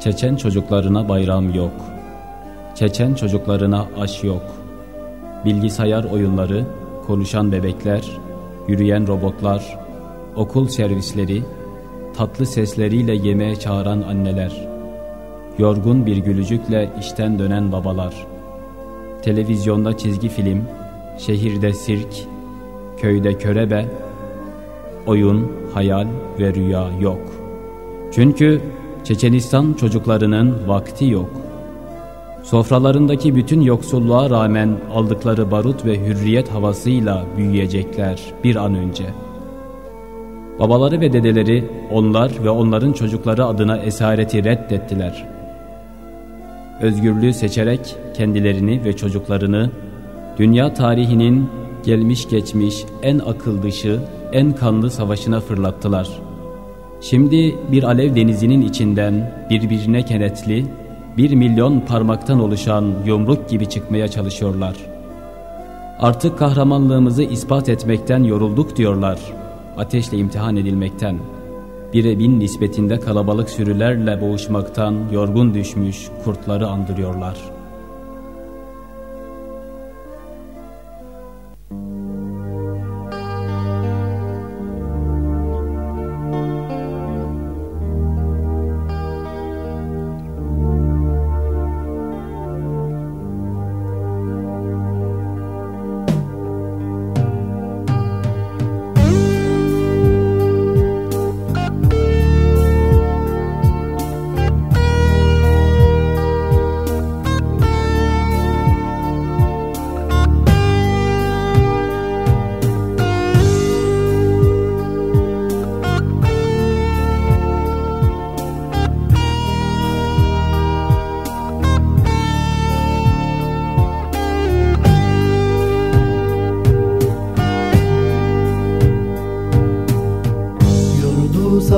Çeçen çocuklarına bayram yok. Çeçen çocuklarına aş yok. Bilgisayar oyunları, konuşan bebekler, yürüyen robotlar, okul servisleri, tatlı sesleriyle yemeğe çağıran anneler, yorgun bir gülücükle işten dönen babalar, televizyonda çizgi film, şehirde sirk, köyde körebe, oyun, hayal ve rüya yok. Çünkü Çeçenistan çocuklarının vakti yok. Sofralarındaki bütün yoksulluğa rağmen aldıkları barut ve hürriyet havasıyla büyüyecekler bir an önce. Babaları ve dedeleri onlar ve onların çocukları adına esareti reddettiler. Özgürlüğü seçerek kendilerini ve çocuklarını dünya tarihinin gelmiş geçmiş en akıl dışı, en kanlı savaşına fırlattılar. Şimdi bir alev denizinin içinden birbirine kenetli, bir milyon parmaktan oluşan yumruk gibi çıkmaya çalışıyorlar. Artık kahramanlığımızı ispat etmekten yorulduk diyorlar. Ateşle imtihan edilmekten. Bire bin nispetinde kalabalık sürülerle boğuşmaktan yorgun düşmüş kurtları andırıyorlar.''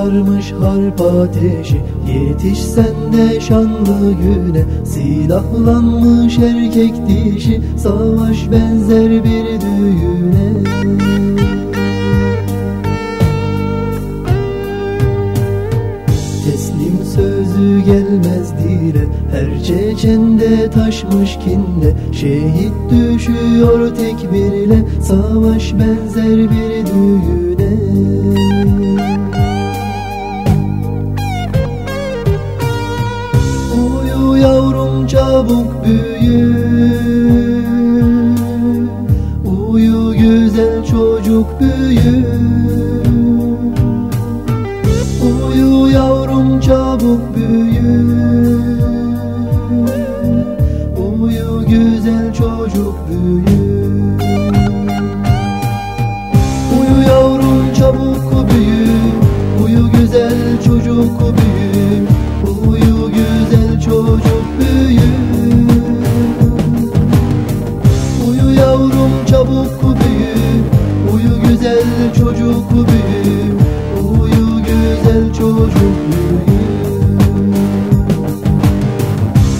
Sarmış harp ateşi. Yetişsen de şanlı güne. Silahlanmış erkek dişi. Savaş benzer bir düğüne. Teslim sözü gelmez dile. Her çeçende taşmış kinde Şehit düşüyor tek birle Savaş benzer bir düğüne çabuk büyü Uyu güzel çocuk büyü Uyu yavrum çabuk büyü Uyu güzel çocuk güzel çocuk büyü Uyu güzel çocuk büyü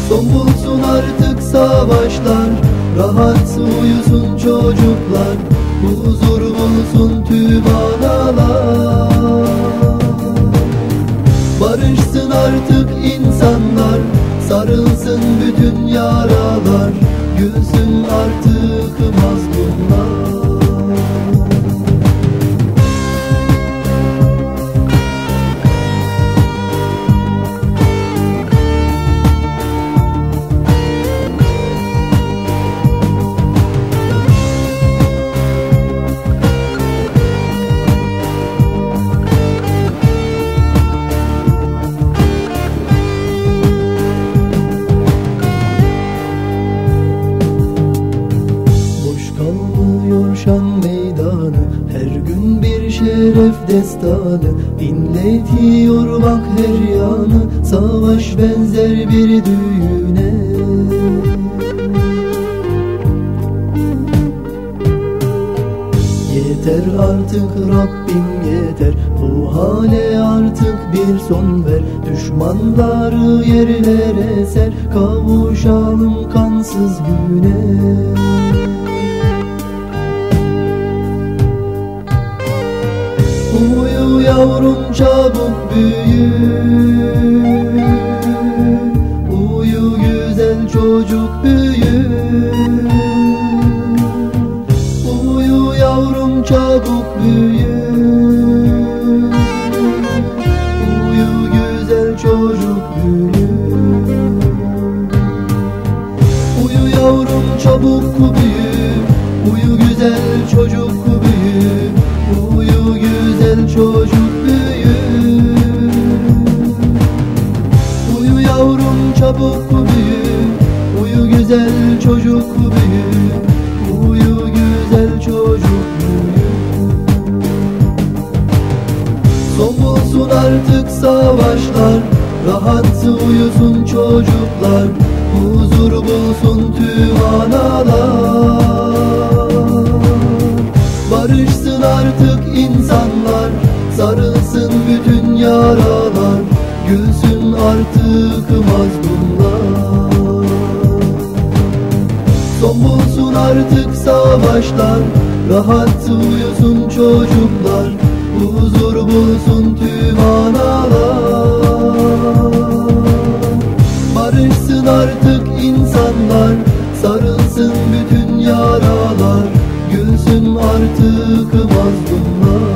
Son bulsun artık savaşlar Rahat uyusun çocuklar Huzur bulsun tüm analar. Barışsın artık insanlar Sarılsın bütün yaralar Gülsün artık mazlumlar destanı. İnletiyor bak her yanı Savaş benzer bir düğüne. Yeter artık Rabbim yeter Bu hale artık bir son ver. Düşmanları yerlere ser Kavuşalım kansız güne yavrum çabuk büyü. Çocuk büyür Uyu yavrum çabuk büyür Uyu güzel çocuk büyür Uyu yavrum çabuk büyür Uyu güzel çocuk büyür Uyu güzel çocuk büyür Uyu yavrum çabuk büyü. Uyu güzel çocuk büyü. Uyu güzel çocuk büyü. Son bulsun artık savaşlar. Rahat uyusun çocuklar. Huzur bulsun tüm analar. Barışsın artık insanlar Sarılsın bütün yaralar Gülsün artık mazlumlar. Son bulsun artık savaşlar Rahat uyusun çocuklar Huzur bulsun tüm analar. Barışsın artık insanlar Sarılsın bütün yaralar Gülsün artık mazlumlar